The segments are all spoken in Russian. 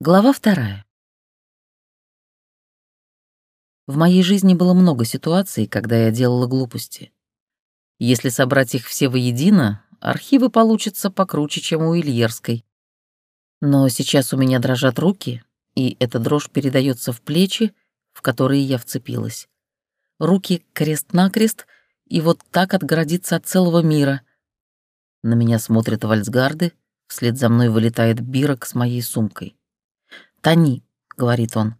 Глава вторая. В моей жизни было много ситуаций, когда я делала глупости. Если собрать их все воедино, архивы получатся покруче, чем у Ильерской. Но сейчас у меня дрожат руки, и эта дрожь передается в плечи, в которые я вцепилась. Руки крест-накрест, и вот так отгородиться от целого мира. На меня смотрят вальсгарды, вслед за мной вылетает бирок с моей сумкой. «Тони», — говорит он.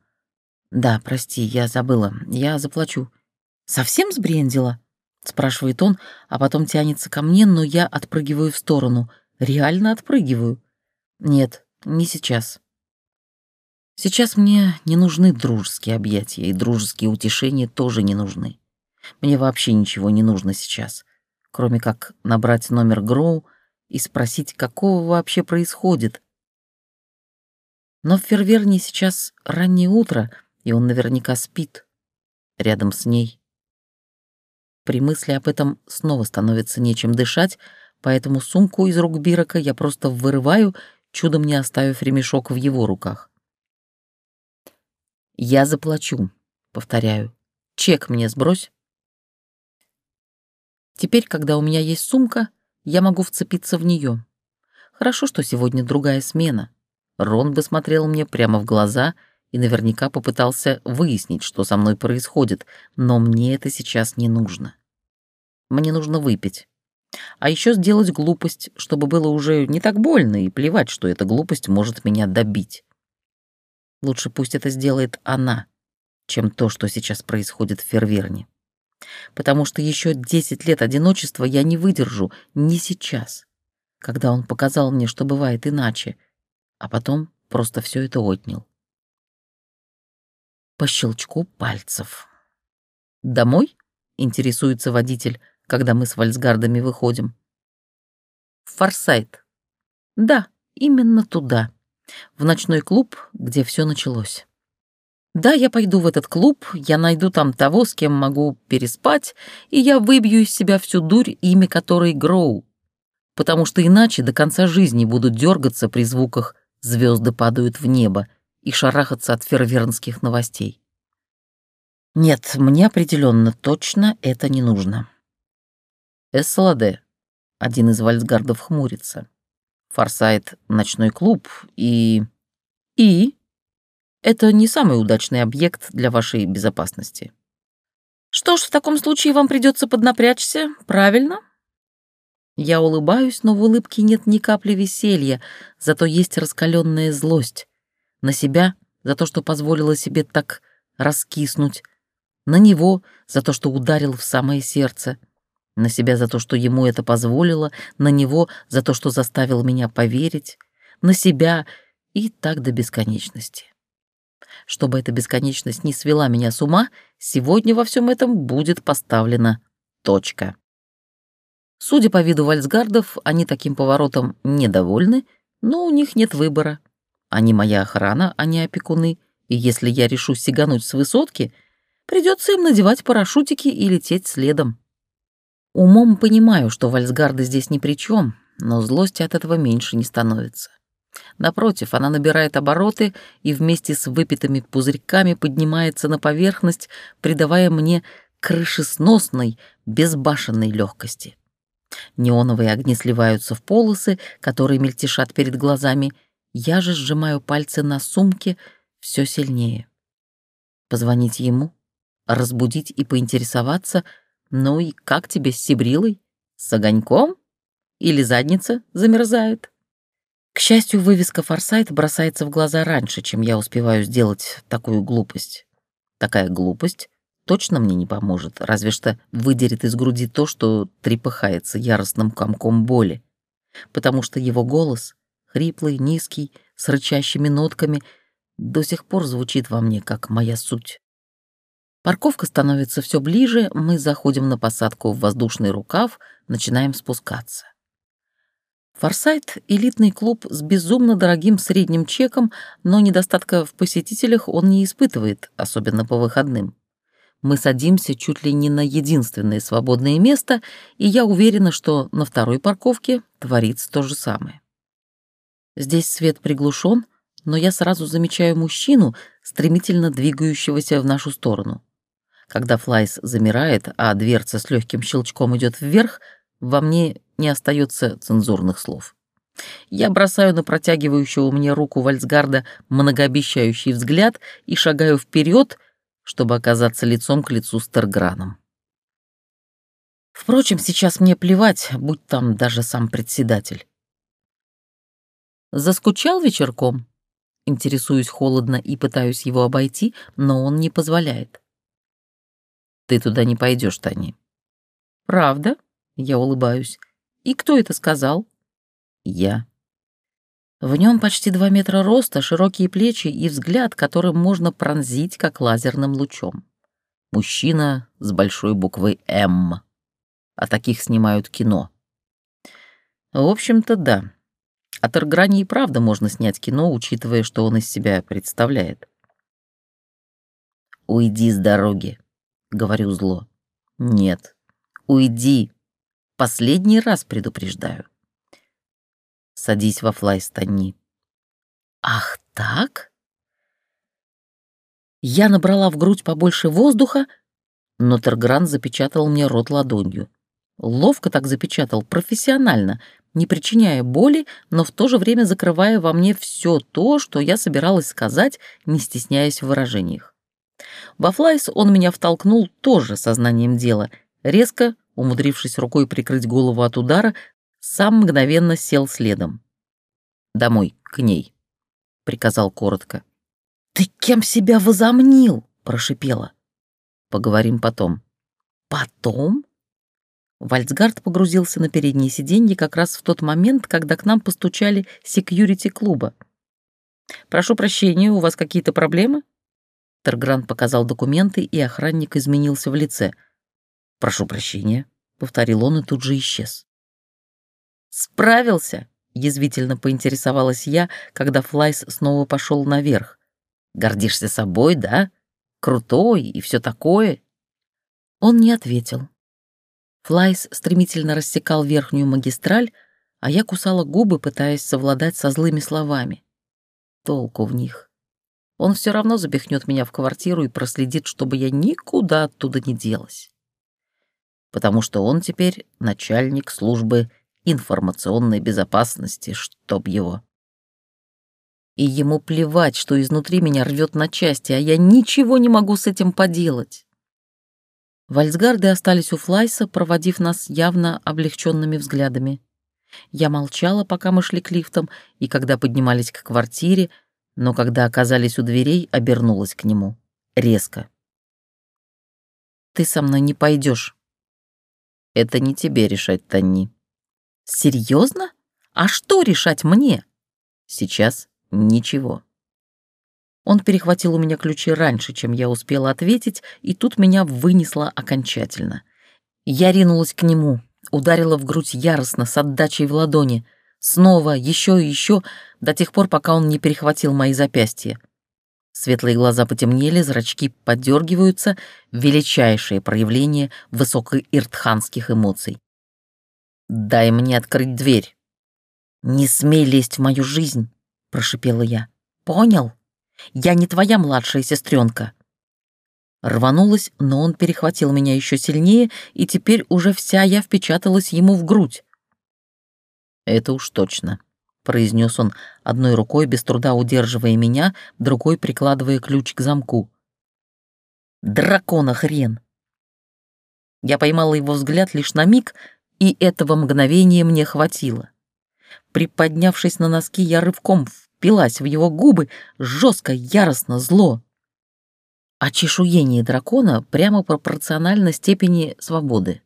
«Да, прости, я забыла. Я заплачу». «Совсем сбрендила?» — спрашивает он, а потом тянется ко мне, но я отпрыгиваю в сторону. Реально отпрыгиваю. «Нет, не сейчас». Сейчас мне не нужны дружеские объятия, и дружеские утешения тоже не нужны. Мне вообще ничего не нужно сейчас, кроме как набрать номер Гроу и спросить, какого вообще происходит, но в Ферверне сейчас раннее утро, и он наверняка спит. Рядом с ней. При мысли об этом снова становится нечем дышать, поэтому сумку из рук Бирока я просто вырываю, чудом не оставив ремешок в его руках. «Я заплачу», — повторяю. «Чек мне сбрось». Теперь, когда у меня есть сумка, я могу вцепиться в нее. Хорошо, что сегодня другая смена. Рон бы смотрел мне прямо в глаза и наверняка попытался выяснить, что со мной происходит, но мне это сейчас не нужно. Мне нужно выпить. А еще сделать глупость, чтобы было уже не так больно и плевать, что эта глупость может меня добить. Лучше пусть это сделает она, чем то, что сейчас происходит в Ферверне. Потому что еще десять лет одиночества я не выдержу, не сейчас, когда он показал мне, что бывает иначе — а потом просто все это отнял. По щелчку пальцев. «Домой?» — интересуется водитель, когда мы с вальсгардами выходим. «В Форсайт». «Да, именно туда, в ночной клуб, где все началось». Да, я пойду в этот клуб, я найду там того, с кем могу переспать, и я выбью из себя всю дурь, имя которой Гроу, потому что иначе до конца жизни буду дергаться при звуках звезды падают в небо и шарахаться от фейервернских новостей. Нет, мне определенно точно это не нужно. Эсселаде, один из вальсгардов хмурится. Форсайт — ночной клуб и... И? Это не самый удачный объект для вашей безопасности. Что ж, в таком случае вам придется поднапрячься, правильно? Я улыбаюсь, но в улыбке нет ни капли веселья, зато есть раскаленная злость. На себя за то, что позволила себе так раскиснуть. На него за то, что ударил в самое сердце. На себя за то, что ему это позволило. На него за то, что заставил меня поверить. На себя и так до бесконечности. Чтобы эта бесконечность не свела меня с ума, сегодня во всем этом будет поставлена точка. Судя по виду вальсгардов, они таким поворотом недовольны, но у них нет выбора. Они моя охрана, а не опекуны, и если я решу сигануть с высотки, придется им надевать парашютики и лететь следом. Умом понимаю, что вальсгарды здесь ни при чем, но злости от этого меньше не становится. Напротив, она набирает обороты и вместе с выпитыми пузырьками поднимается на поверхность, придавая мне крышесносной, безбашенной легкости. Неоновые огни сливаются в полосы, которые мельтешат перед глазами. Я же сжимаю пальцы на сумке все сильнее. Позвонить ему, разбудить и поинтересоваться, ну и как тебе с Сибрилой? С огоньком? Или задница замерзает? К счастью, вывеска «Форсайт» бросается в глаза раньше, чем я успеваю сделать такую глупость. Такая глупость точно мне не поможет, разве что выдерет из груди то, что трепыхается яростным комком боли. Потому что его голос, хриплый, низкий, с рычащими нотками, до сих пор звучит во мне, как моя суть. Парковка становится все ближе, мы заходим на посадку в воздушный рукав, начинаем спускаться. Форсайт — элитный клуб с безумно дорогим средним чеком, но недостатка в посетителях он не испытывает, особенно по выходным. Мы садимся чуть ли не на единственное свободное место, и я уверена, что на второй парковке творится то же самое. Здесь свет приглушен, но я сразу замечаю мужчину, стремительно двигающегося в нашу сторону. Когда Флайс замирает, а дверца с легким щелчком идет вверх, во мне не остается цензурных слов. Я бросаю на протягивающего мне руку Вальсгарда многообещающий взгляд и шагаю вперед, чтобы оказаться лицом к лицу с Терграном. Впрочем, сейчас мне плевать, будь там даже сам председатель. Заскучал вечерком? Интересуюсь холодно и пытаюсь его обойти, но он не позволяет. Ты туда не пойдешь, Тани. Правда? Я улыбаюсь. И кто это сказал? Я. В нем почти два метра роста, широкие плечи и взгляд, которым можно пронзить, как лазерным лучом. Мужчина с большой буквой «М». А таких снимают кино. В общем-то, да. От Арграни и правда можно снять кино, учитывая, что он из себя представляет. «Уйди с дороги», — говорю зло. «Нет, уйди. Последний раз предупреждаю». Садись во флайстани. «Ах так?» Я набрала в грудь побольше воздуха, но Тергран запечатал мне рот ладонью. Ловко так запечатал, профессионально — не причиняя боли, но в то же время закрывая во мне все то, что я собиралась сказать, не стесняясь в выражениях. Во флайс он меня втолкнул тоже сознанием дела, резко, умудрившись рукой прикрыть голову от удара, сам мгновенно сел следом. «Домой, к ней», — приказал коротко. «Ты кем себя возомнил?» — прошипела. «Поговорим потом». «Потом?» Вальцгард погрузился на переднее сиденье как раз в тот момент, когда к нам постучали секьюрити-клуба. «Прошу прощения, у вас какие-то проблемы?» Тергрант показал документы, и охранник изменился в лице. «Прошу прощения», — повторил он и тут же исчез. «Справился?» — язвительно поинтересовалась я, когда Флайс снова пошел наверх. «Гордишься собой, да? Крутой и все такое?» Он не ответил. Флайс стремительно рассекал верхнюю магистраль, а я кусала губы, пытаясь совладать со злыми словами. Толку в них. Он все равно запихнет меня в квартиру и проследит, чтобы я никуда оттуда не делась. Потому что он теперь начальник службы информационной безопасности, чтоб его. И ему плевать, что изнутри меня рвет на части, а я ничего не могу с этим поделать. Вальсгарды остались у Флайса, проводив нас явно облегченными взглядами. Я молчала, пока мы шли к лифтам, и когда поднимались к квартире, но когда оказались у дверей, обернулась к нему. Резко. «Ты со мной не пойдешь. «Это не тебе решать, Танни». «Серьезно? А что решать мне?» «Сейчас ничего». Он перехватил у меня ключи раньше, чем я успела ответить, и тут меня вынесло окончательно. Я ринулась к нему, ударила в грудь яростно, с отдачей в ладони. Снова, еще и еще, до тех пор, пока он не перехватил мои запястья. Светлые глаза потемнели, зрачки подергиваются, величайшее проявление высокоиртханских эмоций. «Дай мне открыть дверь». «Не смей лезть в мою жизнь», — прошипела я. «Понял?» Я не твоя младшая сестренка. Рванулась, но он перехватил меня еще сильнее, и теперь уже вся я впечаталась ему в грудь. «Это уж точно», — произнес он, одной рукой без труда удерживая меня, другой прикладывая ключ к замку. «Дракона хрен!» Я поймала его взгляд лишь на миг, и этого мгновения мне хватило. Приподнявшись на носки, я рывком впилась в его губы жестко, яростно, зло. Очешуение дракона прямо пропорционально степени свободы.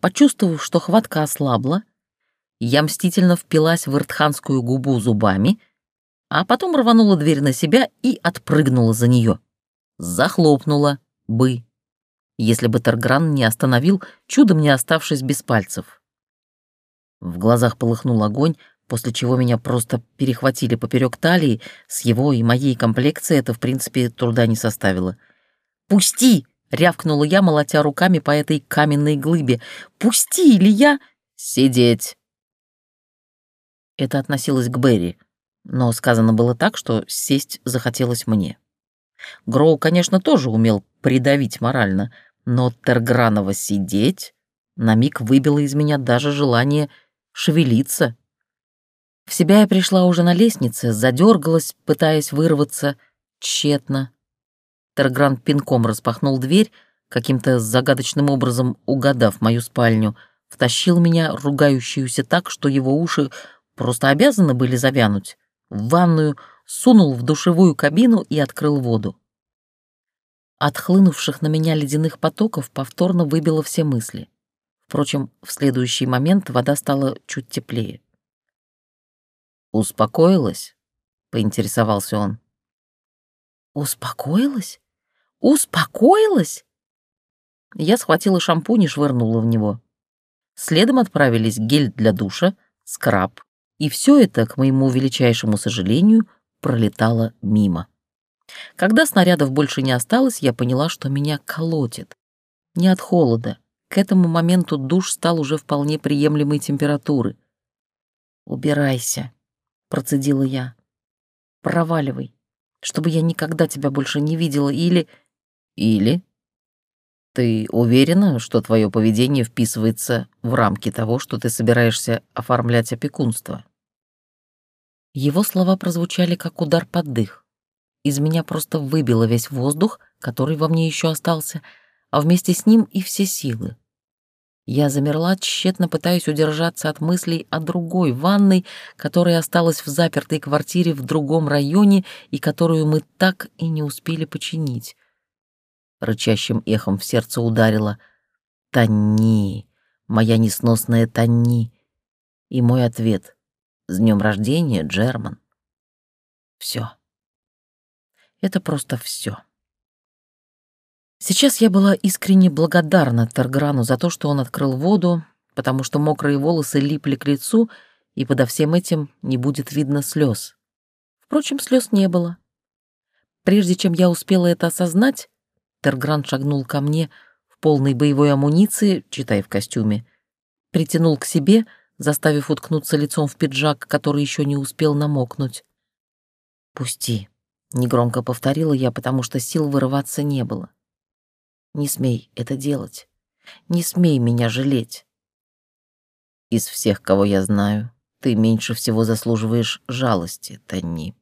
Почувствовав, что хватка ослабла, я мстительно впилась в иртханскую губу зубами, а потом рванула дверь на себя и отпрыгнула за нее. Захлопнула бы, если бы Таргран не остановил, чудом не оставшись без пальцев. В глазах полыхнул огонь, после чего меня просто перехватили поперек талии, с его и моей комплекцией это, в принципе, труда не составило. «Пусти!» — рявкнула я, молотя руками по этой каменной глыбе. «Пусти, или я...» «Сидеть!» Это относилось к Берри. но сказано было так, что сесть захотелось мне. Гроу, конечно, тоже умел придавить морально, но Тергранова сидеть на миг выбило из меня даже желание шевелиться. В себя я пришла уже на лестнице, задергалась, пытаясь вырваться, тщетно. Тергран пинком распахнул дверь, каким-то загадочным образом угадав мою спальню, втащил меня, ругающуюся так, что его уши просто обязаны были завянуть, в ванную, сунул в душевую кабину и открыл воду. От хлынувших на меня ледяных потоков повторно выбило все мысли. Впрочем, в следующий момент вода стала чуть теплее. «Успокоилась?» — поинтересовался он. «Успокоилась? Успокоилась?» Я схватила шампунь и швырнула в него. Следом отправились гель для душа, скраб, и все это, к моему величайшему сожалению, пролетало мимо. Когда снарядов больше не осталось, я поняла, что меня колотит. Не от холода. К этому моменту душ стал уже вполне приемлемой температуры. «Убирайся», — процедила я. «Проваливай, чтобы я никогда тебя больше не видела или...» «Или?» «Ты уверена, что твое поведение вписывается в рамки того, что ты собираешься оформлять опекунство?» Его слова прозвучали как удар под дых. Из меня просто выбило весь воздух, который во мне еще остался, а вместе с ним и все силы. Я замерла, тщетно пытаясь удержаться от мыслей о другой ванной, которая осталась в запертой квартире в другом районе и которую мы так и не успели починить. Рычащим эхом в сердце ударило «Тони! Моя несносная Тони!» И мой ответ «С днем рождения, Джерман!» Все. Это просто все. Сейчас я была искренне благодарна Тарграну за то, что он открыл воду, потому что мокрые волосы липли к лицу, и подо всем этим не будет видно слез. Впрочем, слез не было. Прежде чем я успела это осознать, Тергран шагнул ко мне в полной боевой амуниции, читай в костюме, притянул к себе, заставив уткнуться лицом в пиджак, который еще не успел намокнуть. «Пусти», — негромко повторила я, потому что сил вырываться не было. Не смей это делать. Не смей меня жалеть. Из всех, кого я знаю, ты меньше всего заслуживаешь жалости, Танни.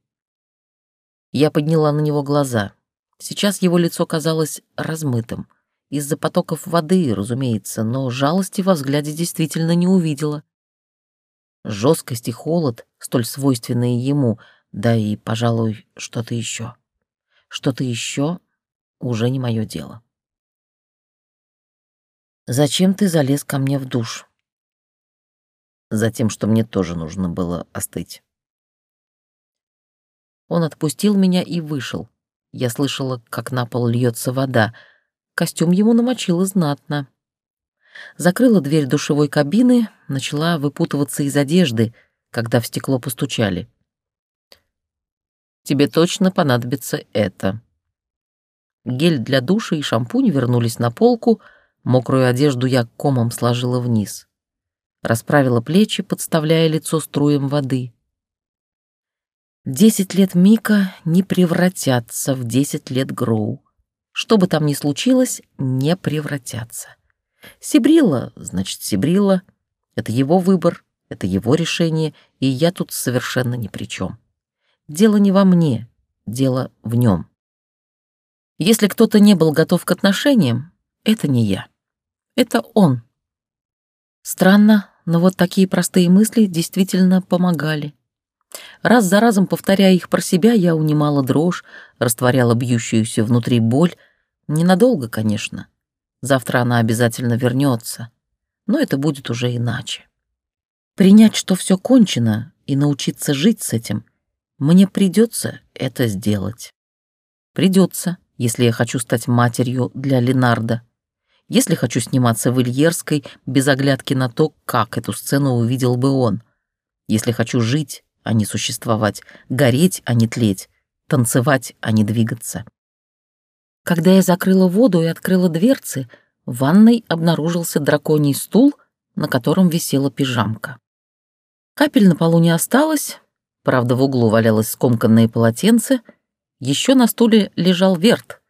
Я подняла на него глаза. Сейчас его лицо казалось размытым. Из-за потоков воды, разумеется, но жалости во взгляде действительно не увидела. Жесткость и холод, столь свойственные ему, да и, пожалуй, что-то еще. Что-то еще уже не мое дело. Зачем ты залез ко мне в душ? Затем, что мне тоже нужно было остыть. Он отпустил меня и вышел. Я слышала, как на пол льется вода. Костюм ему намочило знатно. Закрыла дверь душевой кабины, начала выпутываться из одежды, когда в стекло постучали. «Тебе точно понадобится это». Гель для душа и шампунь вернулись на полку — Мокрую одежду я комом сложила вниз. Расправила плечи, подставляя лицо струем воды. Десять лет Мика не превратятся в десять лет Гроу. Что бы там ни случилось, не превратятся. Сибрила, значит, Сибрила. Это его выбор, это его решение, и я тут совершенно ни при чем. Дело не во мне, дело в нем. Если кто-то не был готов к отношениям, это не я. Это он. Странно, но вот такие простые мысли действительно помогали. Раз за разом повторяя их про себя, я унимала дрожь, растворяла бьющуюся внутри боль. Ненадолго, конечно. Завтра она обязательно вернется, но это будет уже иначе. Принять, что все кончено, и научиться жить с этим, мне придется это сделать. Придется, если я хочу стать матерью для Ленарда если хочу сниматься в Ильерской без оглядки на то, как эту сцену увидел бы он, если хочу жить, а не существовать, гореть, а не тлеть, танцевать, а не двигаться. Когда я закрыла воду и открыла дверцы, в ванной обнаружился драконий стул, на котором висела пижамка. Капель на полу не осталось, Правда, в углу валялось скомканное полотенце, еще на стуле лежал верт.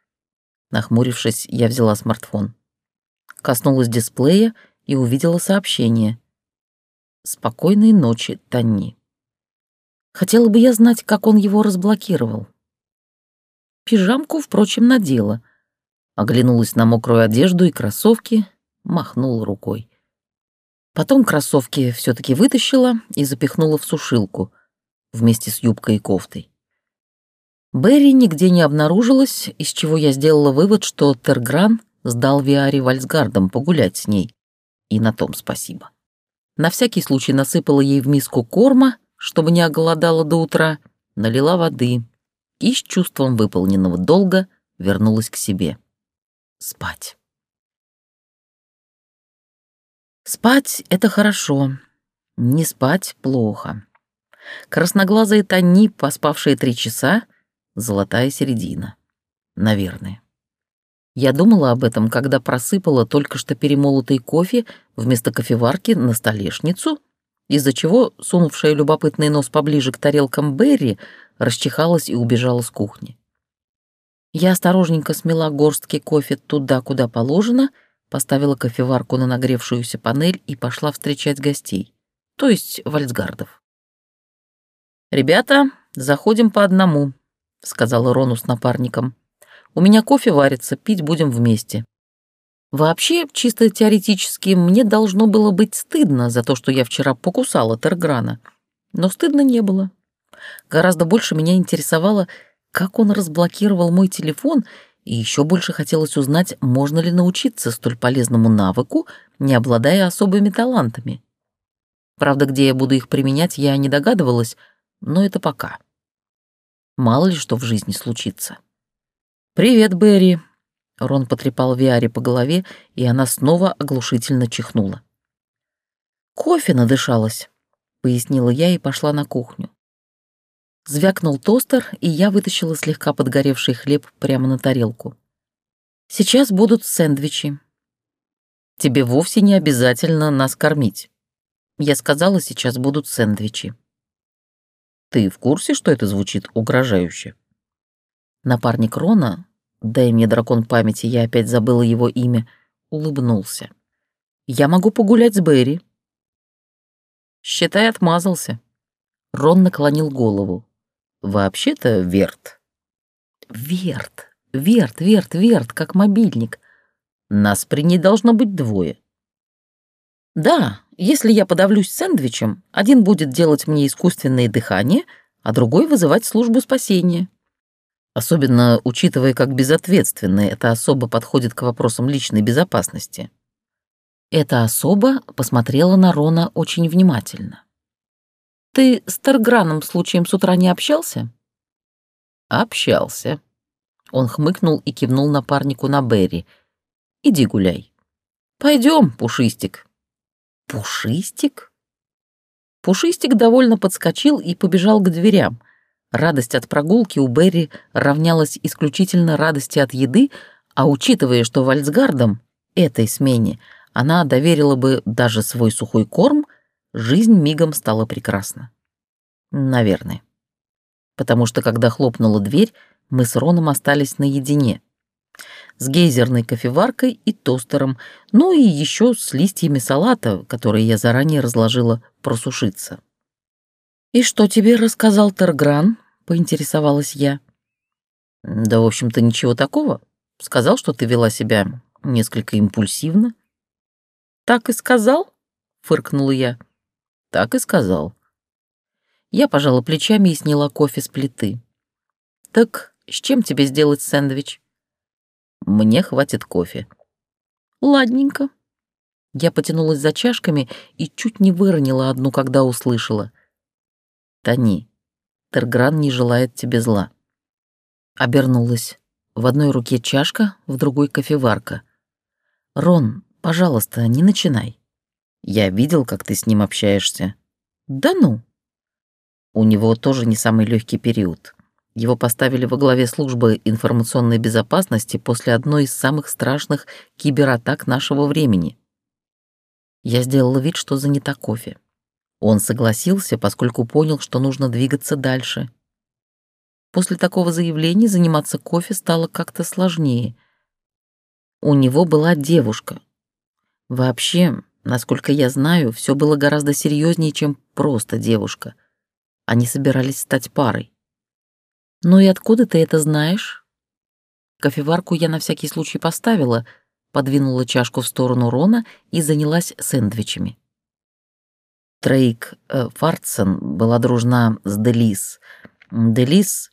Нахмурившись, я взяла смартфон. Коснулась дисплея и увидела сообщение. «Спокойной ночи, Танни». Хотела бы я знать, как он его разблокировал. Пижамку, впрочем, надела. Оглянулась на мокрую одежду и кроссовки, махнула рукой. Потом кроссовки все таки вытащила и запихнула в сушилку вместе с юбкой и кофтой. Берри нигде не обнаружилась, из чего я сделала вывод, что Тергран сдал Виаре Вальсгардом погулять с ней. И на том спасибо. На всякий случай насыпала ей в миску корма, чтобы не оголодала до утра, налила воды и с чувством выполненного долга вернулась к себе. Спать. Спать — это хорошо, не спать — плохо. Красноглазые Тони, поспавшие три часа, золотая середина. Наверное. Я думала об этом, когда просыпала только что перемолотый кофе вместо кофеварки на столешницу, из-за чего сунувшая любопытный нос поближе к тарелкам Берри расчихалась и убежала с кухни. Я осторожненько смела горстки кофе туда, куда положено, поставила кофеварку на нагревшуюся панель и пошла встречать гостей, то есть вальцгардов. «Ребята, заходим по одному», — сказала Рону с напарником. У меня кофе варится, пить будем вместе. Вообще, чисто теоретически, мне должно было быть стыдно за то, что я вчера покусала Терграна. Но стыдно не было. Гораздо больше меня интересовало, как он разблокировал мой телефон, и еще больше хотелось узнать, можно ли научиться столь полезному навыку, не обладая особыми талантами. Правда, где я буду их применять, я не догадывалась, но это пока. Мало ли что в жизни случится. «Привет, Берри!» Рон потрепал Виаре по голове, и она снова оглушительно чихнула. «Кофе надышалась», — пояснила я и пошла на кухню. Звякнул тостер, и я вытащила слегка подгоревший хлеб прямо на тарелку. «Сейчас будут сэндвичи». «Тебе вовсе не обязательно нас кормить». Я сказала, сейчас будут сэндвичи. «Ты в курсе, что это звучит угрожающе?» Напарник Рона, дай мне дракон памяти, я опять забыла его имя, улыбнулся. «Я могу погулять с Берри». «Считай, отмазался». Рон наклонил голову. «Вообще-то Верт». «Верт, Верт, Верт, Верт, как мобильник. Нас при ней должно быть двое». «Да, если я подавлюсь сэндвичем, один будет делать мне искусственное дыхание, а другой вызывать службу спасения» особенно учитывая, как безответственно эта особа подходит к вопросам личной безопасности. Эта особа посмотрела на Рона очень внимательно. «Ты с Терграном случаем с утра не общался?» «Общался». Он хмыкнул и кивнул напарнику на Берри. «Иди гуляй». «Пойдем, Пушистик». «Пушистик?» Пушистик довольно подскочил и побежал к дверям. Радость от прогулки у Берри равнялась исключительно радости от еды, а учитывая, что вальцгардом, этой смене, она доверила бы даже свой сухой корм, жизнь мигом стала прекрасна. Наверное. Потому что, когда хлопнула дверь, мы с Роном остались наедине. С гейзерной кофеваркой и тостером, ну и еще с листьями салата, которые я заранее разложила просушиться. «И что тебе рассказал Тергран?» — поинтересовалась я. «Да, в общем-то, ничего такого. Сказал, что ты вела себя несколько импульсивно». «Так и сказал?» — фыркнула я. «Так и сказал». Я пожала плечами и сняла кофе с плиты. «Так с чем тебе сделать сэндвич?» «Мне хватит кофе». «Ладненько». Я потянулась за чашками и чуть не выронила одну, когда услышала. Тони, Тергран не желает тебе зла». Обернулась. В одной руке чашка, в другой кофеварка. «Рон, пожалуйста, не начинай. Я видел, как ты с ним общаешься». «Да ну!» У него тоже не самый легкий период. Его поставили во главе службы информационной безопасности после одной из самых страшных кибератак нашего времени. Я сделала вид, что занята кофе. Он согласился, поскольку понял, что нужно двигаться дальше. После такого заявления заниматься кофе стало как-то сложнее. У него была девушка. Вообще, насколько я знаю, все было гораздо серьезнее, чем просто девушка. Они собирались стать парой. «Ну и откуда ты это знаешь?» Кофеварку я на всякий случай поставила, подвинула чашку в сторону Рона и занялась сэндвичами. Трейк э, Фартсон была дружна с Делис. Делис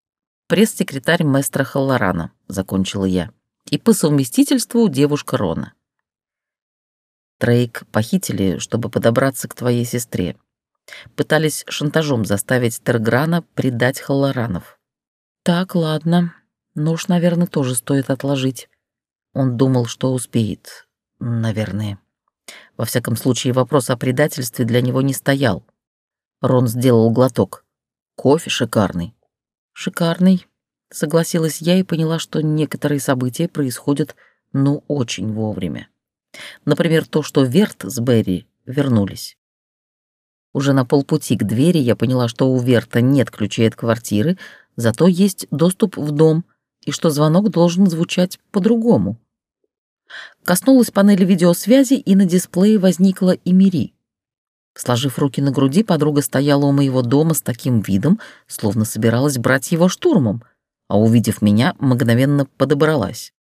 — пресс-секретарь мэстра Халлорана, закончила я, и по совместительству девушка Рона. Трейк похитили, чтобы подобраться к твоей сестре. Пытались шантажом заставить Терграна предать Халлоранов. Так, ладно. Ну уж, наверное, тоже стоит отложить. Он думал, что успеет. Наверное. Во всяком случае, вопрос о предательстве для него не стоял. Рон сделал глоток. Кофе шикарный. Шикарный, согласилась я и поняла, что некоторые события происходят, ну, очень вовремя. Например, то, что Верт с Берри вернулись. Уже на полпути к двери я поняла, что у Верта нет ключей от квартиры, зато есть доступ в дом, и что звонок должен звучать по-другому. Коснулась панели видеосвязи, и на дисплее возникла Эмири. Сложив руки на груди, подруга стояла у моего дома с таким видом, словно собиралась брать его штурмом, а увидев меня, мгновенно подобралась.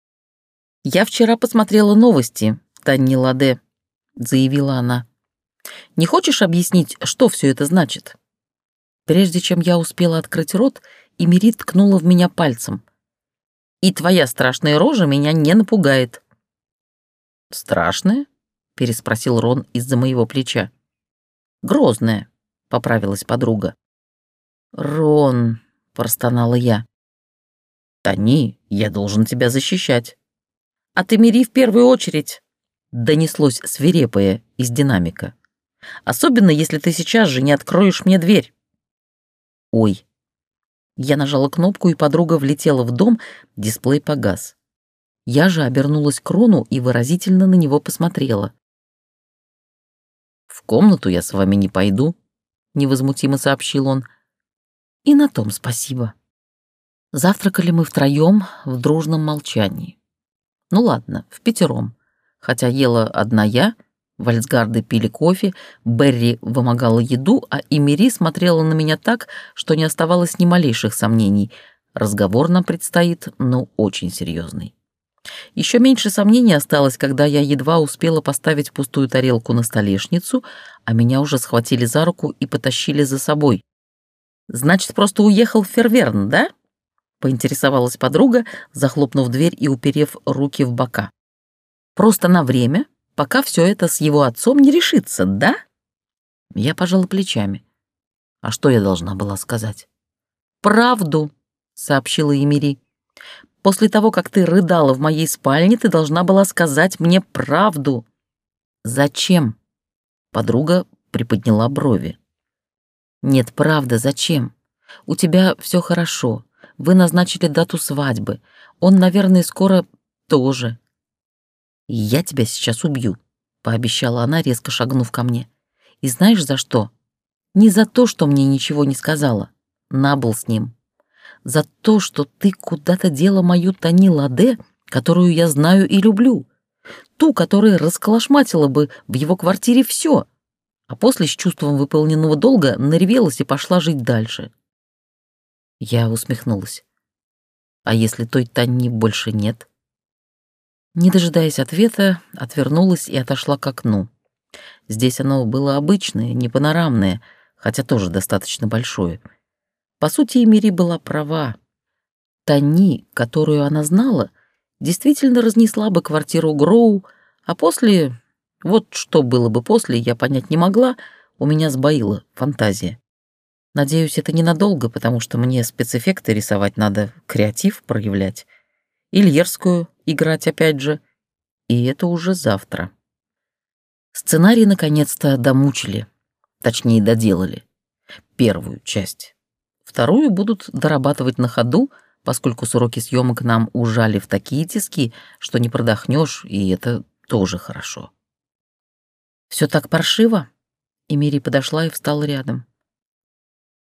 «Я вчера посмотрела новости, Танни Ладе», — заявила она. «Не хочешь объяснить, что все это значит?» Прежде чем я успела открыть рот, Эмири ткнула в меня пальцем. «И твоя страшная рожа меня не напугает», «Страшное?» — переспросил Рон из-за моего плеча. «Грозное», — поправилась подруга. «Рон», — простонала я. «Тони, я должен тебя защищать». «А ты мири в первую очередь», — донеслось свирепое из динамика. «Особенно, если ты сейчас же не откроешь мне дверь». «Ой». Я нажала кнопку, и подруга влетела в дом, дисплей погас. Я же обернулась к Рону и выразительно на него посмотрела. «В комнату я с вами не пойду», — невозмутимо сообщил он. «И на том спасибо». Завтракали мы втроем в дружном молчании. Ну ладно, в пятером. Хотя ела одна я, вальцгарды пили кофе, Берри вымогала еду, а Эмири смотрела на меня так, что не оставалось ни малейших сомнений. Разговор нам предстоит, но очень серьезный. Еще меньше сомнений осталось, когда я едва успела поставить пустую тарелку на столешницу, а меня уже схватили за руку и потащили за собой. «Значит, просто уехал в Ферверн, да?» — поинтересовалась подруга, захлопнув дверь и уперев руки в бока. «Просто на время, пока все это с его отцом не решится, да?» Я пожала плечами. А что я должна была сказать? «Правду», — сообщила Эмири. После того, как ты рыдала в моей спальне, ты должна была сказать мне правду. Зачем? Подруга приподняла брови. Нет, правда, зачем? У тебя все хорошо. Вы назначили дату свадьбы. Он, наверное, скоро тоже. Я тебя сейчас убью, пообещала она, резко шагнув ко мне. И знаешь за что? Не за то, что мне ничего не сказала. Набыл с ним за то, что ты куда-то дела мою Тани Ладе, которую я знаю и люблю, ту, которая расколошматила бы в его квартире все, а после с чувством выполненного долга наревелась и пошла жить дальше. Я усмехнулась. А если той Тани больше нет? Не дожидаясь ответа, отвернулась и отошла к окну. Здесь оно было обычное, не панорамное, хотя тоже достаточно большое — по сути, Эмири была права. Тани, которую она знала, действительно разнесла бы квартиру Гроу, а после... Вот что было бы после, я понять не могла, у меня сбоила фантазия. Надеюсь, это ненадолго, потому что мне спецэффекты рисовать надо, креатив проявлять. Ильерскую играть опять же. И это уже завтра. Сценарий наконец-то домучили. Точнее, доделали. Первую часть. Вторую будут дорабатывать на ходу, поскольку сроки съемок нам ужали в такие тиски, что не продохнешь, и это тоже хорошо. Все так паршиво? Эмири подошла и встала рядом.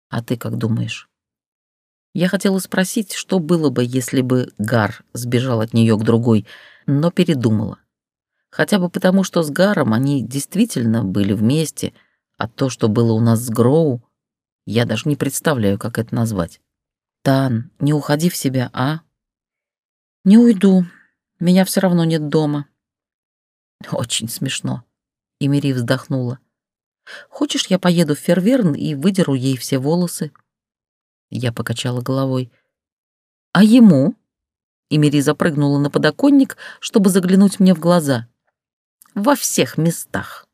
«А ты как думаешь?» Я хотела спросить, что было бы, если бы Гар сбежал от нее к другой, но передумала. Хотя бы потому, что с Гаром они действительно были вместе, а то, что было у нас с Гроу, я даже не представляю, как это назвать. «Тан, не уходи в себя, а?» «Не уйду. Меня все равно нет дома». «Очень смешно», — Эмири вздохнула. «Хочешь, я поеду в Ферверн и выдеру ей все волосы?» Я покачала головой. «А ему?» Эмири запрыгнула на подоконник, чтобы заглянуть мне в глаза. «Во всех местах».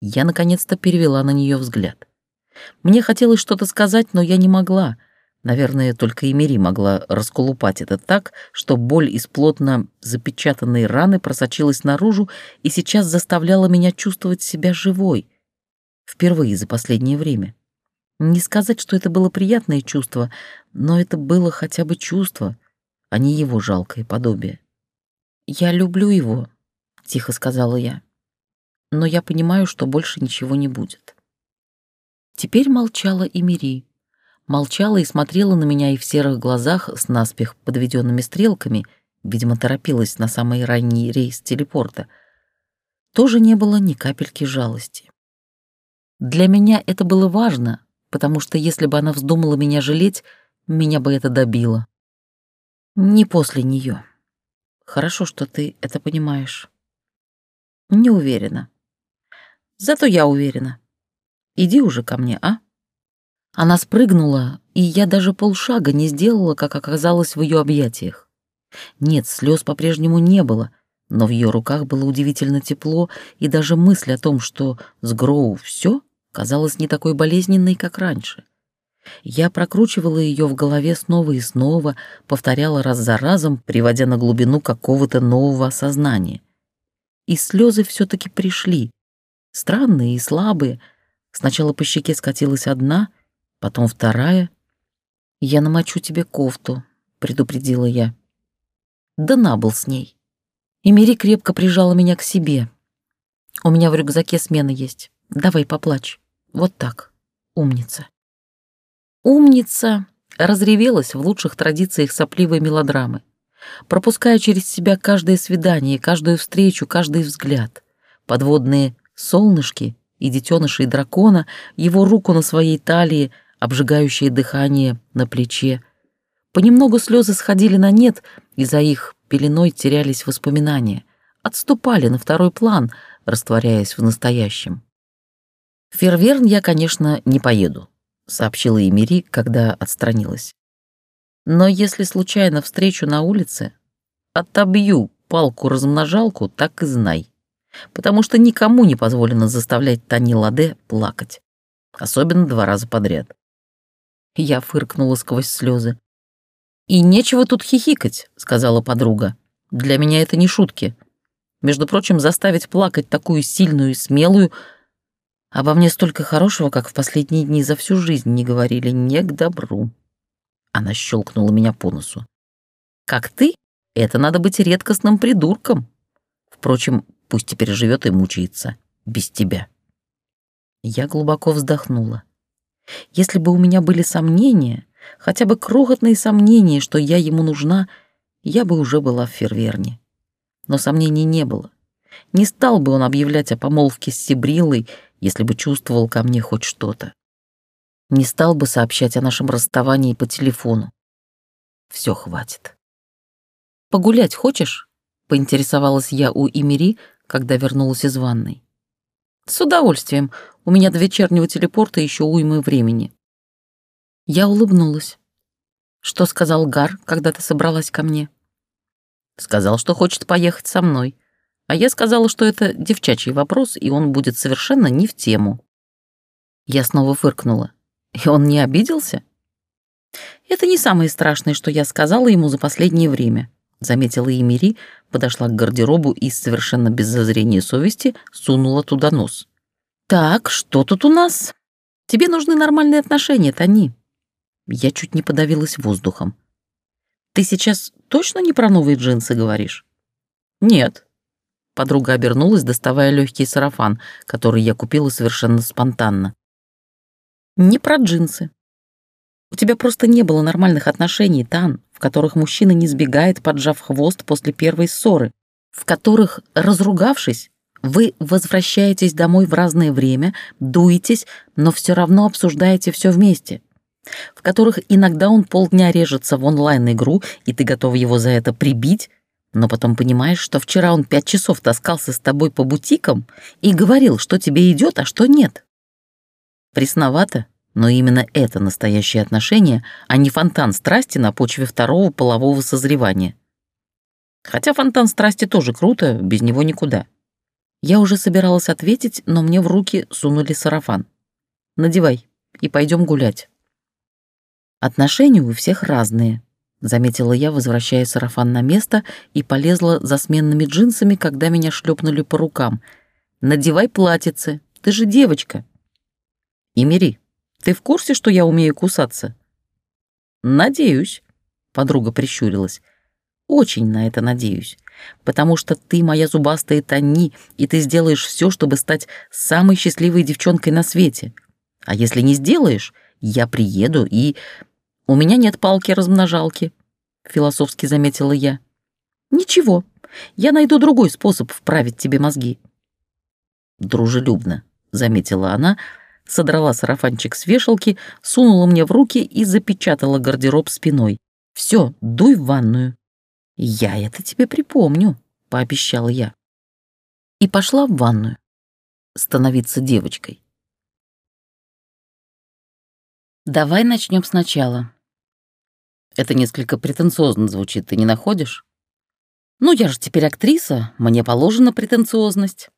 Я наконец-то перевела на нее взгляд. Мне хотелось что-то сказать, но я не могла. Наверное, только Эмири могла расколупать это так, что боль из плотно запечатанной раны просочилась наружу и сейчас заставляла меня чувствовать себя живой. Впервые за последнее время. Не сказать, что это было приятное чувство, но это было хотя бы чувство, а не его жалкое подобие. «Я люблю его», — тихо сказала я. «Но я понимаю, что больше ничего не будет». Теперь молчала и Мири. Молчала и смотрела на меня и в серых глазах с наспех подведенными стрелками, видимо, торопилась на самый ранний рейс телепорта. Тоже не было ни капельки жалости. Для меня это было важно, потому что если бы она вздумала меня жалеть, меня бы это добило. Не после нее. Хорошо, что ты это понимаешь. Не уверена. Зато я уверена. Иди уже ко мне, а? Она спрыгнула, и я даже полшага не сделала, как оказалось в ее объятиях. Нет, слез по-прежнему не было, но в ее руках было удивительно тепло, и даже мысль о том, что с Гроу все, казалась не такой болезненной, как раньше. Я прокручивала ее в голове снова и снова, повторяла раз за разом, приводя на глубину какого-то нового осознания. И слезы все-таки пришли, странные и слабые. Сначала по щеке скатилась одна, потом вторая. «Я намочу тебе кофту», — предупредила я. Да набыл с ней. И Мири крепко прижала меня к себе. «У меня в рюкзаке смена есть. Давай поплачь. Вот так. Умница. Умница разревелась в лучших традициях сопливой мелодрамы, пропуская через себя каждое свидание, каждую встречу, каждый взгляд. Подводные солнышки и детеныши дракона, его руку на своей талии, обжигающее дыхание на плече. Понемногу слезы сходили на нет, и за их пеленой терялись воспоминания, отступали на второй план, растворяясь в настоящем. Ферверн я, конечно, не поеду, сообщила Эмири, когда отстранилась. Но если случайно встречу на улице, отобью палку-размножалку, так и знай. Потому что никому не позволено заставлять Тани Ладе плакать. Особенно два раза подряд. Я фыркнула сквозь слезы. «И нечего тут хихикать», — сказала подруга. «Для меня это не шутки. Между прочим, заставить плакать такую сильную и смелую — Обо мне столько хорошего, как в последние дни за всю жизнь не говорили, не к добру. Она щелкнула меня по носу. Как ты? Это надо быть редкостным придурком. Впрочем, пусть теперь живет и мучается. Без тебя. Я глубоко вздохнула. Если бы у меня были сомнения, хотя бы крохотные сомнения, что я ему нужна, я бы уже была в Ферверне. Но сомнений не было. Не стал бы он объявлять о помолвке с Сибрилой если бы чувствовал ко мне хоть что-то. Не стал бы сообщать о нашем расставании по телефону. Все хватит. «Погулять хочешь?» — поинтересовалась я у Имери, когда вернулась из ванной. «С удовольствием. У меня до вечернего телепорта еще уймы времени». Я улыбнулась. «Что сказал Гар, когда ты собралась ко мне?» «Сказал, что хочет поехать со мной. А я сказала, что это девчачий вопрос, и он будет совершенно не в тему. Я снова фыркнула. И он не обиделся? Это не самое страшное, что я сказала ему за последнее время, заметила Емири, подошла к гардеробу и совершенно без зазрения совести сунула туда нос. Так, что тут у нас? Тебе нужны нормальные отношения, Тони. Я чуть не подавилась воздухом. Ты сейчас точно не про новые джинсы говоришь? Нет, Подруга обернулась, доставая легкий сарафан, который я купила совершенно спонтанно. «Не про джинсы. У тебя просто не было нормальных отношений, Тан, в которых мужчина не сбегает, поджав хвост после первой ссоры, в которых, разругавшись, вы возвращаетесь домой в разное время, дуетесь, но все равно обсуждаете все вместе, в которых иногда он полдня режется в онлайн-игру, и ты готов его за это прибить, но потом понимаешь, что вчера он пять часов таскался с тобой по бутикам и говорил, что тебе идет, а что нет. Пресновато, но именно это настоящее отношение, а не фонтан страсти на почве второго полового созревания. Хотя фонтан страсти тоже круто, без него никуда. Я уже собиралась ответить, но мне в руки сунули сарафан. «Надевай и пойдем гулять». Отношения у всех разные, заметила я, возвращая сарафан на место и полезла за сменными джинсами, когда меня шлепнули по рукам. «Надевай платьице, ты же девочка». «Имери, ты в курсе, что я умею кусаться?» «Надеюсь», — подруга прищурилась. «Очень на это надеюсь, потому что ты моя зубастая Тони, и ты сделаешь все, чтобы стать самой счастливой девчонкой на свете. А если не сделаешь, я приеду и «У меня нет палки-размножалки», — философски заметила я. «Ничего, я найду другой способ вправить тебе мозги». «Дружелюбно», — заметила она, содрала сарафанчик с вешалки, сунула мне в руки и запечатала гардероб спиной. «Все, дуй в ванную». «Я это тебе припомню», — пообещала я. И пошла в ванную. Становиться девочкой. Давай начнем сначала. Это несколько претенциозно звучит, ты не находишь? Ну, я же теперь актриса, мне положена претенциозность.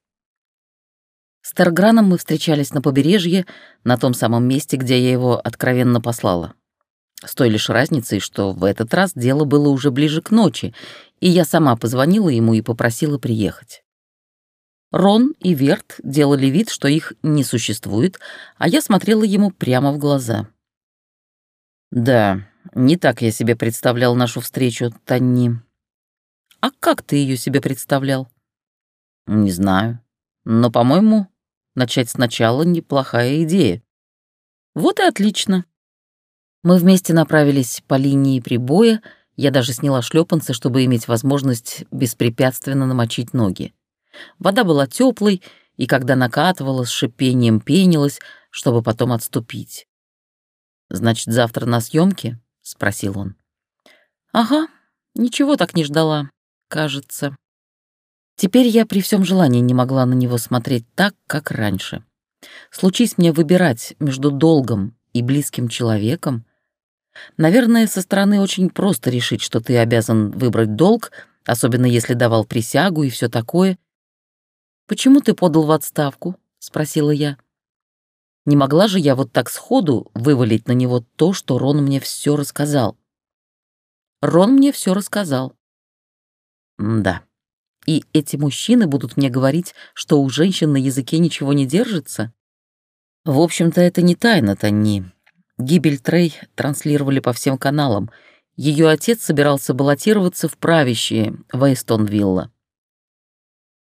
С Терграном мы встречались на побережье, на том самом месте, где я его откровенно послала. С той лишь разницей, что в этот раз дело было уже ближе к ночи, и я сама позвонила ему и попросила приехать. Рон и Верт делали вид, что их не существует, а я смотрела ему прямо в глаза. «Да, не так я себе представлял нашу встречу, Танни. А как ты ее себе представлял? Не знаю. Но, по-моему, начать сначала неплохая идея. Вот и отлично. Мы вместе направились по линии прибоя, я даже сняла шлепанцы, чтобы иметь возможность беспрепятственно намочить ноги. Вода была теплой, и когда накатывала, с шипением пенилась, чтобы потом отступить. Значит, завтра на съемке? — спросил он. «Ага, ничего так не ждала, кажется». Теперь я при всем желании не могла на него смотреть так, как раньше. Случись мне выбирать между долгом и близким человеком, наверное, со стороны очень просто решить, что ты обязан выбрать долг, особенно если давал присягу и все такое. «Почему ты подал в отставку?» — спросила я. Не могла же я вот так сходу вывалить на него то, что Рон мне все рассказал. Рон мне все рассказал. М да. И эти мужчины будут мне говорить, что у женщин на языке ничего не держится? В общем-то, это не тайна, Танни. Гибель Трей транслировали по всем каналам. Ее отец собирался баллотироваться в правящие Вейстонвилла.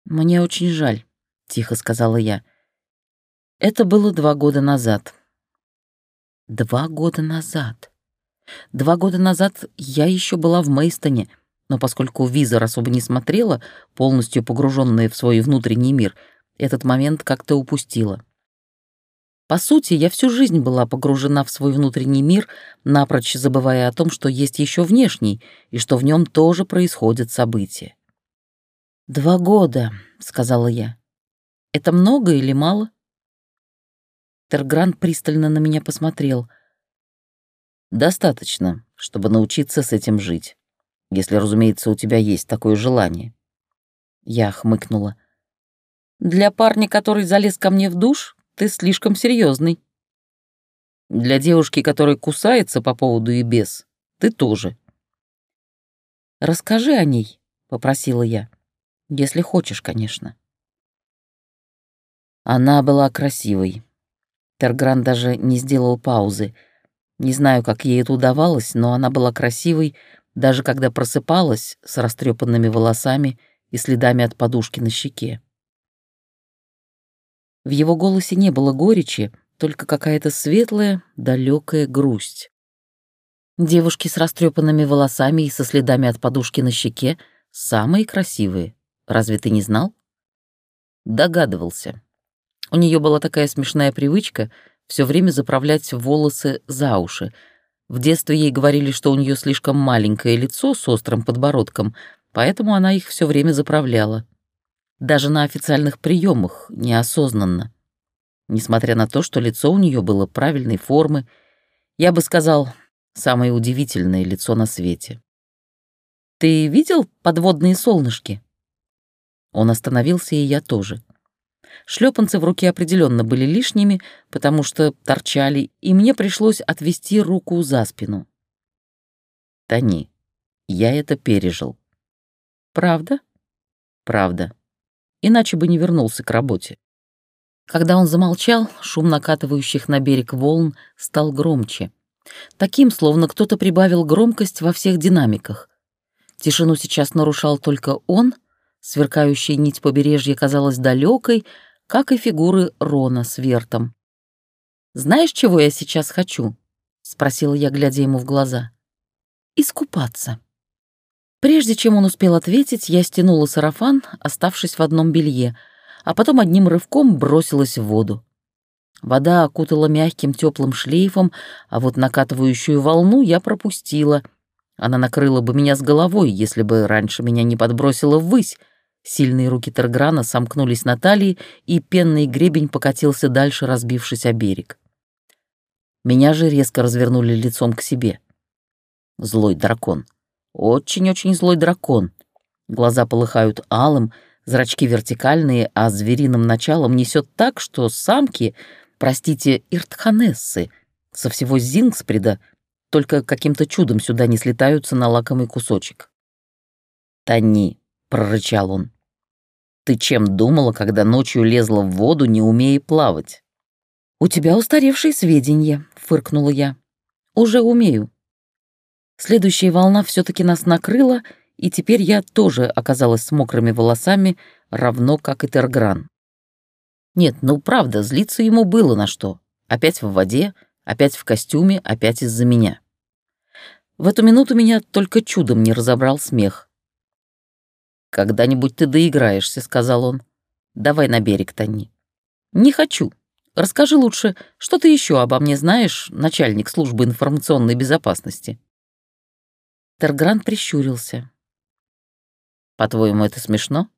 «Мне очень жаль», — тихо сказала я. Это было два года назад. Два года назад. Два года назад я еще была в Мейстоне, но поскольку визор особо не смотрела, полностью погруженная в свой внутренний мир, этот момент как-то упустила. По сути, я всю жизнь была погружена в свой внутренний мир, напрочь забывая о том, что есть еще внешний, и что в нем тоже происходят события. «Два года», — сказала я. «Это много или мало?» Тергран пристально на меня посмотрел. «Достаточно, чтобы научиться с этим жить. Если, разумеется, у тебя есть такое желание». Я хмыкнула. «Для парня, который залез ко мне в душ, ты слишком серьезный. Для девушки, которая кусается по поводу и без, ты тоже». «Расскажи о ней», — попросила я. «Если хочешь, конечно». Она была красивой, Тергран даже не сделал паузы. Не знаю, как ей это удавалось, но она была красивой, даже когда просыпалась с растрепанными волосами и следами от подушки на щеке. В его голосе не было горечи, только какая-то светлая, далекая грусть. Девушки с растрепанными волосами и со следами от подушки на щеке самые красивые. Разве ты не знал? Догадывался. У нее была такая смешная привычка все время заправлять волосы за уши. В детстве ей говорили, что у нее слишком маленькое лицо с острым подбородком, поэтому она их все время заправляла. Даже на официальных приемах, неосознанно. Несмотря на то, что лицо у нее было правильной формы, я бы сказал, самое удивительное лицо на свете. «Ты видел подводные солнышки?» Он остановился, и я тоже. Шлепанцы в руке определенно были лишними, потому что торчали, и мне пришлось отвести руку за спину. Тони, я это пережил. Правда? Правда. Иначе бы не вернулся к работе. Когда он замолчал, шум накатывающих на берег волн стал громче. Таким, словно кто-то прибавил громкость во всех динамиках. Тишину сейчас нарушал только он, сверкающая нить побережья казалась далекой, как и фигуры Рона с Вертом. «Знаешь, чего я сейчас хочу?» — спросила я, глядя ему в глаза. «Искупаться». Прежде чем он успел ответить, я стянула сарафан, оставшись в одном белье — а потом одним рывком бросилась в воду. Вода окутала мягким теплым шлейфом, а вот накатывающую волну я пропустила. Она накрыла бы меня с головой, если бы раньше меня не подбросила ввысь. Сильные руки Терграна сомкнулись на талии, и пенный гребень покатился дальше, разбившись о берег. Меня же резко развернули лицом к себе. Злой дракон. Очень-очень злой дракон. Глаза полыхают алым, Зрачки вертикальные, а звериным началом несет так, что самки, простите, иртханессы, со всего Зингспреда только каким-то чудом сюда не слетаются на лакомый кусочек. «Тони», — прорычал он, — «ты чем думала, когда ночью лезла в воду, не умея плавать?» «У тебя устаревшие сведения», — фыркнула я. «Уже умею». Следующая волна все таки нас накрыла, и теперь я тоже оказалась с мокрыми волосами, равно как и Тергран. Нет, ну правда, злиться ему было на что. Опять в воде, опять в костюме, опять из-за меня. В эту минуту меня только чудом не разобрал смех. «Когда-нибудь ты доиграешься», — сказал он. «Давай на берег, Тони». «Не хочу. Расскажи лучше, что ты еще обо мне знаешь, начальник службы информационной безопасности?» Тергран прищурился. По-твоему, это смешно?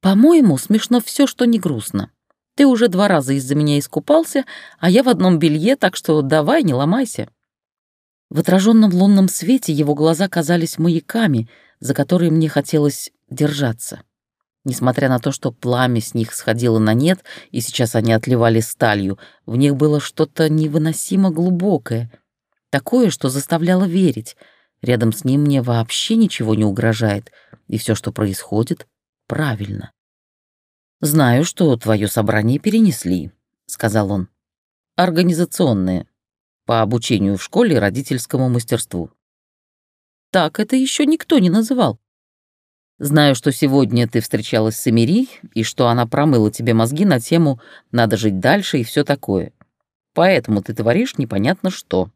По-моему, смешно все, что не грустно. Ты уже два раза из-за меня искупался, а я в одном белье, так что давай, не ломайся. В отраженном лунном свете его глаза казались маяками, за которые мне хотелось держаться. Несмотря на то, что пламя с них сходило на нет, и сейчас они отливали сталью, в них было что-то невыносимо глубокое, такое, что заставляло верить. Рядом с ним мне вообще ничего не угрожает — и все, что происходит, правильно. «Знаю, что твое собрание перенесли», — сказал он. «Организационное, по обучению в школе родительскому мастерству». «Так это еще никто не называл». «Знаю, что сегодня ты встречалась с Эмири, и что она промыла тебе мозги на тему «надо жить дальше» и все такое. Поэтому ты творишь непонятно что».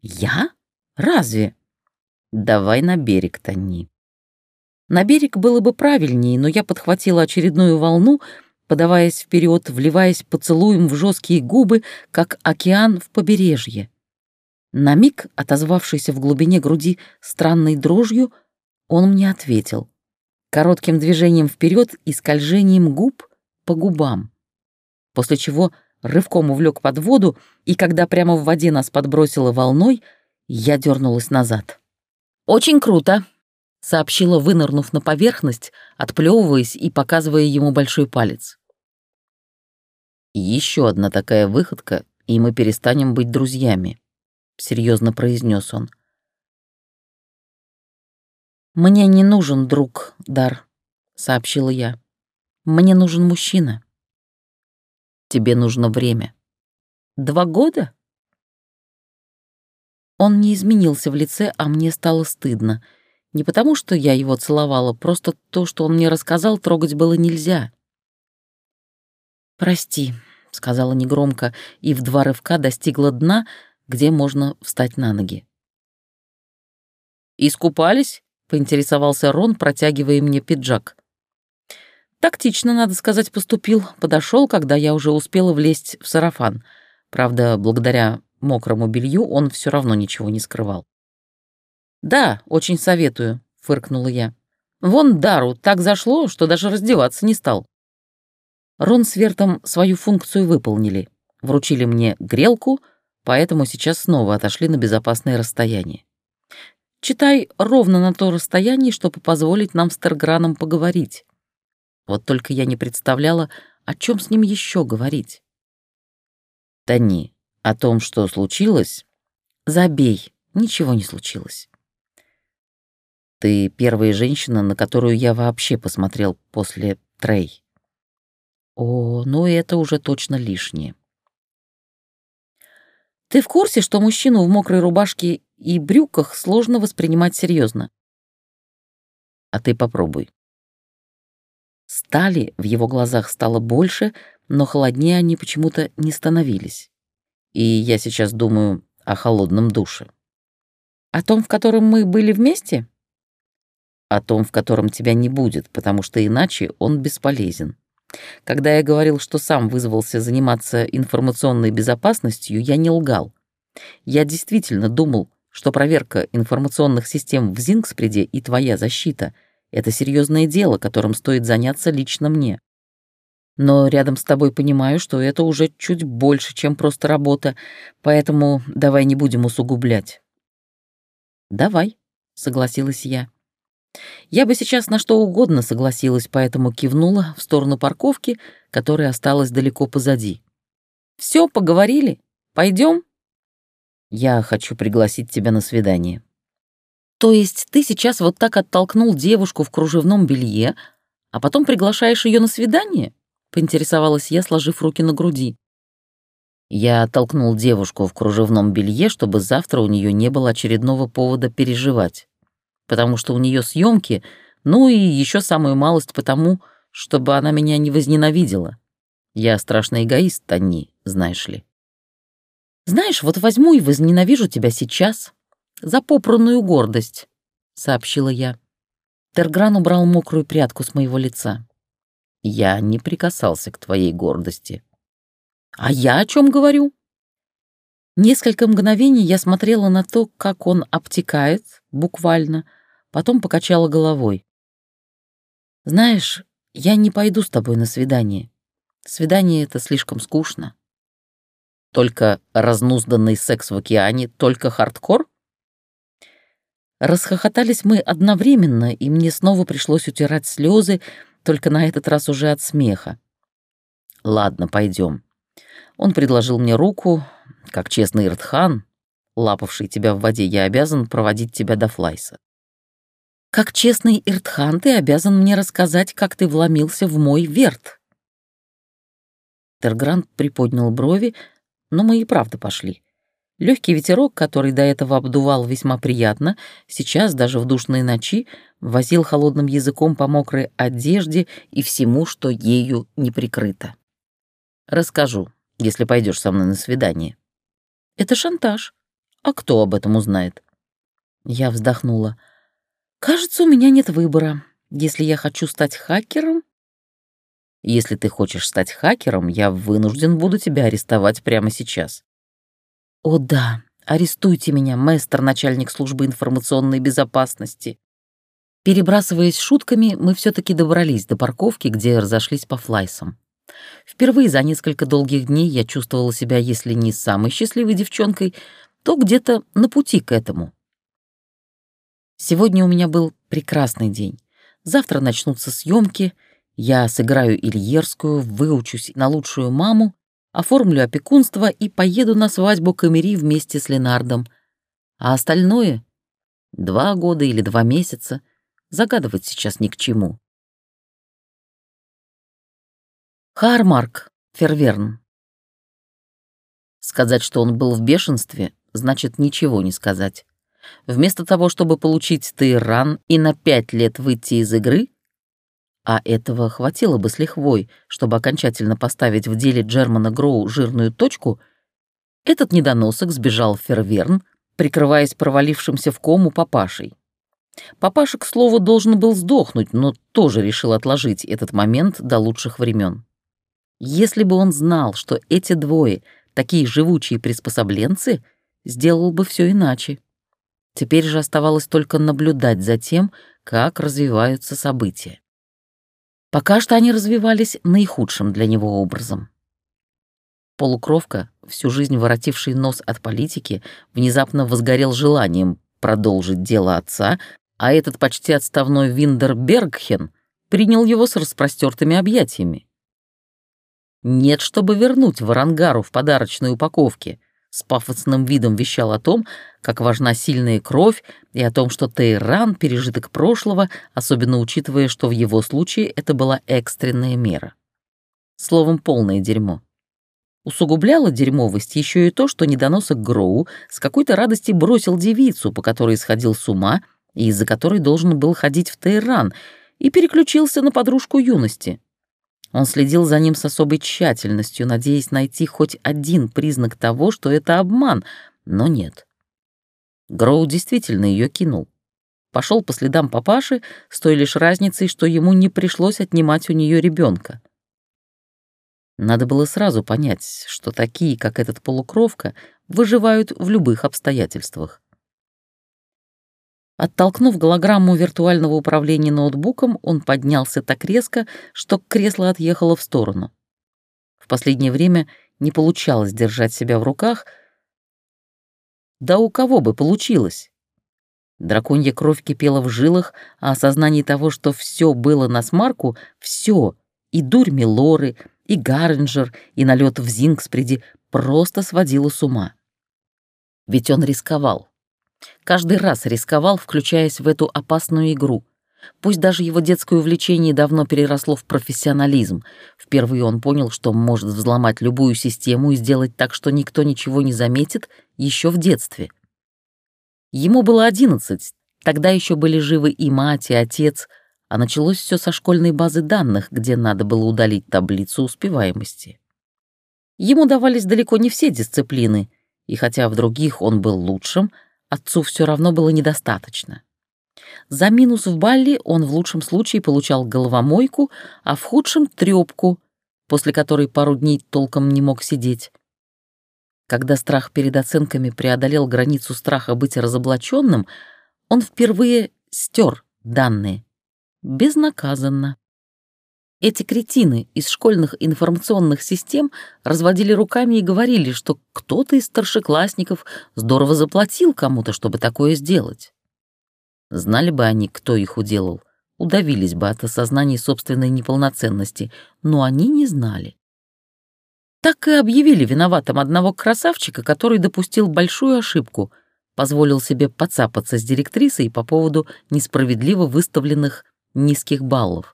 «Я? Разве?» «Давай на берег, Тони». На берег было бы правильнее, но я подхватила очередную волну, подаваясь вперед, вливаясь поцелуем в жесткие губы, как океан в побережье. На миг, отозвавшийся в глубине груди странной дрожью, он мне ответил. Коротким движением вперед и скольжением губ по губам. После чего рывком увлек под воду, и когда прямо в воде нас подбросило волной, я дернулась назад. «Очень круто!» сообщила, вынырнув на поверхность, отплевываясь и показывая ему большой палец. Еще одна такая выходка, и мы перестанем быть друзьями, серьезно произнес он. Мне не нужен друг, Дар, сообщила я. Мне нужен мужчина. Тебе нужно время. Два года? Он не изменился в лице, а мне стало стыдно. Не потому, что я его целовала, просто то, что он мне рассказал, трогать было нельзя. «Прости», — сказала негромко, и в два рывка достигла дна, где можно встать на ноги. «Искупались?» — поинтересовался Рон, протягивая мне пиджак. Тактично, надо сказать, поступил. Подошел, когда я уже успела влезть в сарафан. Правда, благодаря мокрому белью он все равно ничего не скрывал. «Да, очень советую», — фыркнула я. «Вон Дару так зашло, что даже раздеваться не стал». Рон с Вертом свою функцию выполнили. Вручили мне грелку, поэтому сейчас снова отошли на безопасное расстояние. Читай ровно на то расстояние, чтобы позволить нам с Терграном поговорить. Вот только я не представляла, о чем с ним еще говорить. «Тони, о том, что случилось...» «Забей, ничего не случилось». Ты первая женщина, на которую я вообще посмотрел после Трей. О, ну это уже точно лишнее. Ты в курсе, что мужчину в мокрой рубашке и брюках сложно воспринимать серьезно? А ты попробуй. Стали в его глазах стало больше, но холоднее они почему-то не становились. И я сейчас думаю о холодном душе. О том, в котором мы были вместе? о том, в котором тебя не будет, потому что иначе он бесполезен. Когда я говорил, что сам вызвался заниматься информационной безопасностью, я не лгал. Я действительно думал, что проверка информационных систем в Зингспреде и твоя защита — это серьезное дело, которым стоит заняться лично мне. Но рядом с тобой понимаю, что это уже чуть больше, чем просто работа, поэтому давай не будем усугублять. «Давай», — согласилась я. Я бы сейчас на что угодно согласилась, поэтому кивнула в сторону парковки, которая осталась далеко позади. Все, поговорили? Пойдем? Я хочу пригласить тебя на свидание. То есть ты сейчас вот так оттолкнул девушку в кружевном белье, а потом приглашаешь ее на свидание? Поинтересовалась я, сложив руки на груди. Я оттолкнул девушку в кружевном белье, чтобы завтра у нее не было очередного повода переживать потому что у нее съемки, ну и еще самую малость потому, чтобы она меня не возненавидела. Я страшный эгоист, Тони, знаешь ли. Знаешь, вот возьму и возненавижу тебя сейчас за попранную гордость, сообщила я. Тергран убрал мокрую прядку с моего лица. Я не прикасался к твоей гордости. А я о чем говорю? Несколько мгновений я смотрела на то, как он обтекает, буквально, потом покачала головой. «Знаешь, я не пойду с тобой на свидание. Свидание — это слишком скучно». «Только разнузданный секс в океане, только хардкор?» Расхохотались мы одновременно, и мне снова пришлось утирать слезы, только на этот раз уже от смеха. «Ладно, пойдем. Он предложил мне руку, как честный Иртхан, лапавший тебя в воде, я обязан проводить тебя до Флайса. Как честный Иртхан, ты обязан мне рассказать, как ты вломился в мой верт. Тергрант приподнял брови, но мы и правда пошли. Легкий ветерок, который до этого обдувал весьма приятно, сейчас, даже в душные ночи, возил холодным языком по мокрой одежде и всему, что ею не прикрыто. Расскажу, если пойдешь со мной на свидание. Это шантаж. А кто об этом узнает? Я вздохнула. Кажется, у меня нет выбора. Если я хочу стать хакером... Если ты хочешь стать хакером, я вынужден буду тебя арестовать прямо сейчас. О да, арестуйте меня, мэстер, начальник службы информационной безопасности. Перебрасываясь шутками, мы все таки добрались до парковки, где разошлись по флайсам. Впервые за несколько долгих дней я чувствовала себя, если не самой счастливой девчонкой, то где-то на пути к этому. Сегодня у меня был прекрасный день. Завтра начнутся съемки, я сыграю Ильерскую, выучусь на лучшую маму, оформлю опекунство и поеду на свадьбу Камери вместе с Ленардом. А остальное — два года или два месяца — загадывать сейчас ни к чему. Хармарк, Ферверн. Сказать, что он был в бешенстве, значит ничего не сказать. Вместо того, чтобы получить Тейран и на пять лет выйти из игры, а этого хватило бы с лихвой, чтобы окончательно поставить в деле Джермана Гроу жирную точку, этот недоносок сбежал в Ферверн, прикрываясь провалившимся в кому папашей. Папаша, к слову, должен был сдохнуть, но тоже решил отложить этот момент до лучших времен. Если бы он знал, что эти двое такие живучие приспособленцы, сделал бы все иначе. Теперь же оставалось только наблюдать за тем, как развиваются события. Пока что они развивались наихудшим для него образом. Полукровка, всю жизнь воротивший нос от политики, внезапно возгорел желанием продолжить дело отца, а этот почти отставной Виндер Бергхен принял его с распростертыми объятиями. Нет, чтобы вернуть Варангару в подарочной упаковке, с пафосным видом вещал о том, как важна сильная кровь и о том, что Тейран — пережиток прошлого, особенно учитывая, что в его случае это была экстренная мера. Словом, полное дерьмо. Усугубляло дерьмовость еще и то, что недоносок Гроу с какой-то радости бросил девицу, по которой сходил с ума и из-за которой должен был ходить в Тейран, и переключился на подружку юности. Он следил за ним с особой тщательностью, надеясь найти хоть один признак того, что это обман, но нет. Гроу действительно ее кинул. Пошел по следам папаши с той лишь разницей, что ему не пришлось отнимать у нее ребенка. Надо было сразу понять, что такие, как этот полукровка, выживают в любых обстоятельствах. Оттолкнув голограмму виртуального управления ноутбуком, он поднялся так резко, что кресло отъехало в сторону. В последнее время не получалось держать себя в руках. Да у кого бы получилось? Драконья кровь кипела в жилах, а осознание того, что все было на смарку, все, и дурь Милоры, и Гарренджер, и налет в Зингспреди, просто сводило с ума. Ведь он рисковал. Каждый раз рисковал, включаясь в эту опасную игру. Пусть даже его детское увлечение давно переросло в профессионализм. Впервые он понял, что может взломать любую систему и сделать так, что никто ничего не заметит, еще в детстве. Ему было одиннадцать, тогда еще были живы и мать, и отец, а началось все со школьной базы данных, где надо было удалить таблицу успеваемости. Ему давались далеко не все дисциплины, и хотя в других он был лучшим — отцу все равно было недостаточно. За минус в балле он в лучшем случае получал головомойку, а в худшем — трёпку, после которой пару дней толком не мог сидеть. Когда страх перед оценками преодолел границу страха быть разоблаченным, он впервые стер данные. Безнаказанно. Эти кретины из школьных информационных систем разводили руками и говорили, что кто-то из старшеклассников здорово заплатил кому-то, чтобы такое сделать. Знали бы они, кто их уделал, удавились бы от осознания собственной неполноценности, но они не знали. Так и объявили виноватым одного красавчика, который допустил большую ошибку, позволил себе подцапаться с директрисой по поводу несправедливо выставленных низких баллов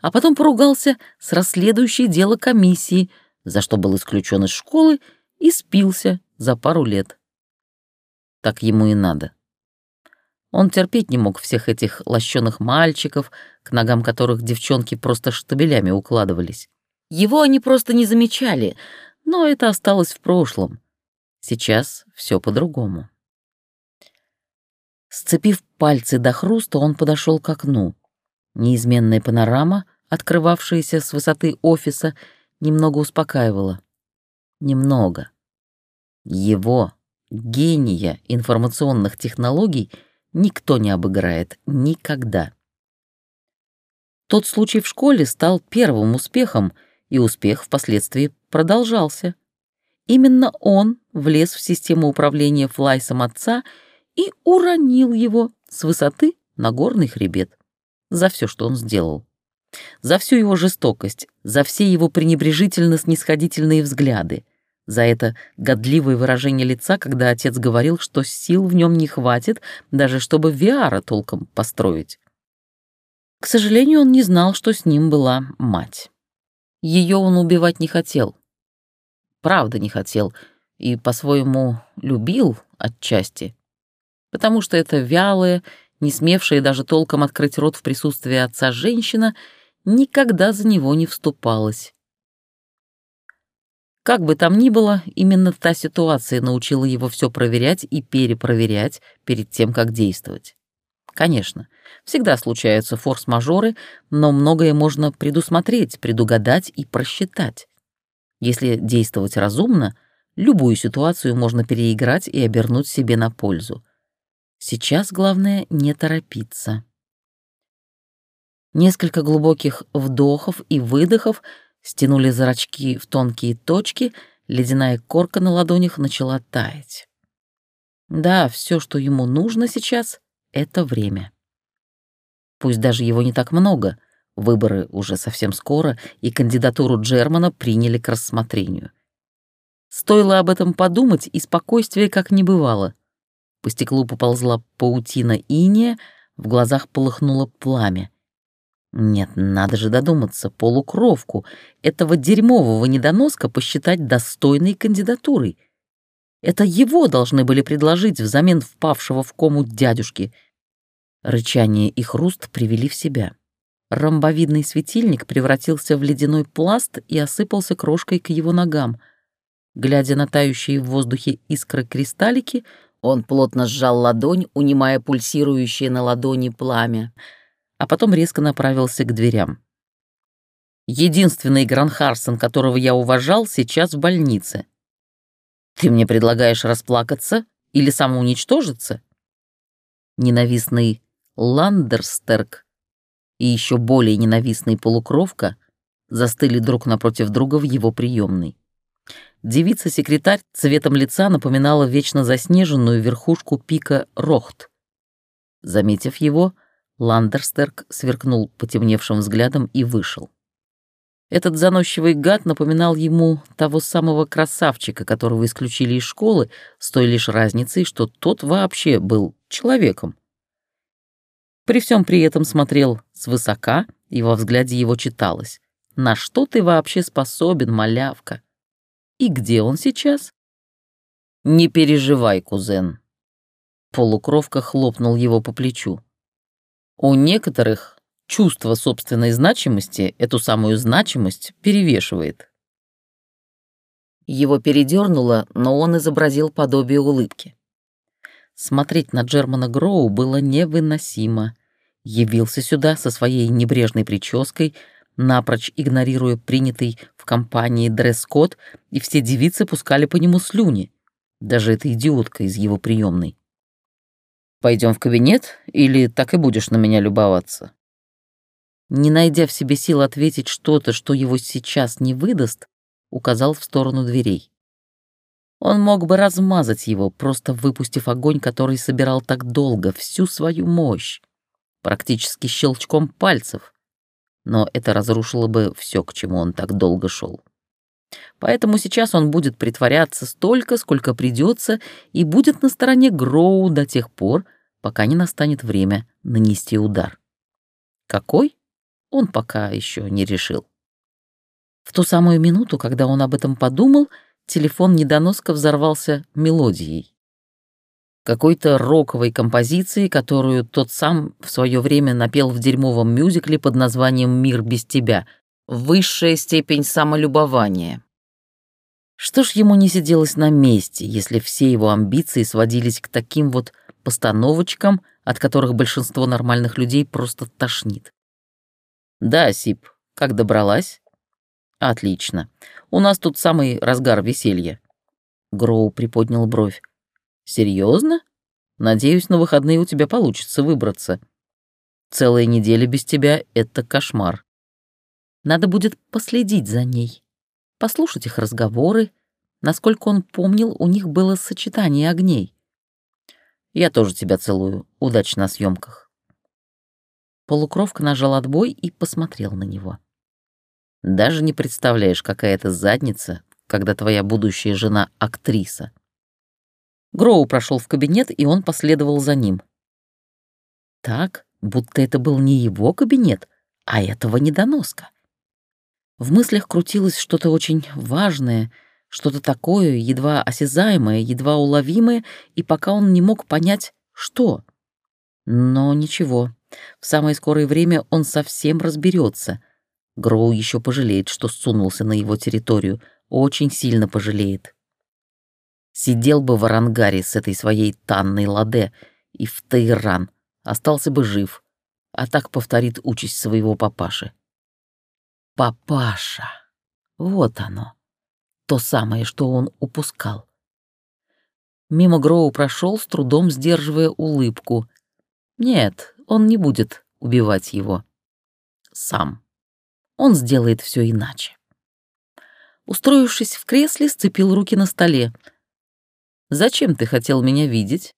а потом поругался с расследующей дело комиссии, за что был исключен из школы и спился за пару лет. Так ему и надо. Он терпеть не мог всех этих лощеных мальчиков, к ногам которых девчонки просто штабелями укладывались. Его они просто не замечали, но это осталось в прошлом. Сейчас все по-другому. Сцепив пальцы до хруста, он подошел к окну. Неизменная панорама, открывавшаяся с высоты офиса, немного успокаивала. Немного. Его, гения информационных технологий, никто не обыграет никогда. Тот случай в школе стал первым успехом, и успех впоследствии продолжался. Именно он влез в систему управления флайсом отца и уронил его с высоты на горный хребет за все, что он сделал. За всю его жестокость, за все его пренебрежительно-снисходительные взгляды, за это годливое выражение лица, когда отец говорил, что сил в нем не хватит, даже чтобы Виара толком построить. К сожалению, он не знал, что с ним была мать. Ее он убивать не хотел. Правда не хотел. И по-своему любил отчасти. потому что эта вялая, не смевшая даже толком открыть рот в присутствии отца женщина, никогда за него не вступалась. Как бы там ни было, именно та ситуация научила его все проверять и перепроверять перед тем, как действовать. Конечно, всегда случаются форс-мажоры, но многое можно предусмотреть, предугадать и просчитать. Если действовать разумно, любую ситуацию можно переиграть и обернуть себе на пользу. Сейчас главное не торопиться. Несколько глубоких вдохов и выдохов стянули зрачки в тонкие точки, ледяная корка на ладонях начала таять. Да, все, что ему нужно сейчас, — это время. Пусть даже его не так много, выборы уже совсем скоро, и кандидатуру Джермана приняли к рассмотрению. Стоило об этом подумать, и спокойствия как не бывало. По стеклу поползла паутина иния, в глазах полыхнуло пламя. Нет, надо же додуматься, полукровку, этого дерьмового недоноска посчитать достойной кандидатурой. Это его должны были предложить взамен впавшего в кому дядюшки. Рычание и хруст привели в себя. Ромбовидный светильник превратился в ледяной пласт и осыпался крошкой к его ногам. Глядя на тающие в воздухе искры кристаллики, он плотно сжал ладонь, унимая пульсирующее на ладони пламя — а потом резко направился к дверям. Единственный Гранхарсон, которого я уважал, сейчас в больнице. Ты мне предлагаешь расплакаться или самоуничтожиться? Ненавистный Ландерстерк и еще более ненавистный полукровка застыли друг напротив друга в его приемной. Девица-секретарь цветом лица напоминала вечно заснеженную верхушку пика Рохт. Заметив его, Ландерстерк сверкнул потемневшим взглядом и вышел. Этот заносчивый гад напоминал ему того самого красавчика, которого исключили из школы, с той лишь разницей, что тот вообще был человеком. При всем при этом смотрел свысока, и во взгляде его читалось. «На что ты вообще способен, малявка? И где он сейчас?» «Не переживай, кузен». Полукровка хлопнул его по плечу. У некоторых чувство собственной значимости эту самую значимость перевешивает. Его передернуло, но он изобразил подобие улыбки. Смотреть на Джермана Гроу было невыносимо. Явился сюда со своей небрежной прической, напрочь игнорируя принятый в компании дресс-код, и все девицы пускали по нему слюни. Даже эта идиотка из его приемной. Пойдем в кабинет или так и будешь на меня любоваться?» Не найдя в себе сил ответить что-то, что его сейчас не выдаст, указал в сторону дверей. Он мог бы размазать его, просто выпустив огонь, который собирал так долго, всю свою мощь, практически щелчком пальцев. Но это разрушило бы все, к чему он так долго шел. Поэтому сейчас он будет притворяться столько, сколько придется, и будет на стороне Гроу до тех пор, пока не настанет время нанести удар. Какой? Он пока еще не решил. В ту самую минуту, когда он об этом подумал, телефон недоноска взорвался мелодией. Какой-то роковой композиции, которую тот сам в свое время напел в дерьмовом мюзикле под названием «Мир без тебя», высшая степень самолюбования. Что ж ему не сиделось на месте, если все его амбиции сводились к таким вот постановочкам, от которых большинство нормальных людей просто тошнит? Да, Сип, как добралась? Отлично. У нас тут самый разгар веселья. Гроу приподнял бровь. Серьезно? Надеюсь, на выходные у тебя получится выбраться. Целая неделя без тебя — это кошмар. Надо будет последить за ней, послушать их разговоры. Насколько он помнил, у них было сочетание огней. Я тоже тебя целую. Удачи на съемках. Полукровка нажал отбой и посмотрел на него. Даже не представляешь, какая это задница, когда твоя будущая жена — актриса. Гроу прошел в кабинет, и он последовал за ним. Так, будто это был не его кабинет, а этого недоноска. В мыслях крутилось что-то очень важное, что-то такое, едва осязаемое, едва уловимое, и пока он не мог понять, Что? Но ничего, в самое скорое время он совсем разберется. Гроу еще пожалеет, что сунулся на его территорию, очень сильно пожалеет. Сидел бы в Арангаре с этой своей Танной Ладе и в Тайран, остался бы жив, а так повторит участь своего папаши. Папаша. Вот оно. То самое, что он упускал. Мимо Гроу прошел, с трудом сдерживая улыбку. Нет, он не будет убивать его. Сам. Он сделает все иначе. Устроившись в кресле, сцепил руки на столе. «Зачем ты хотел меня видеть?»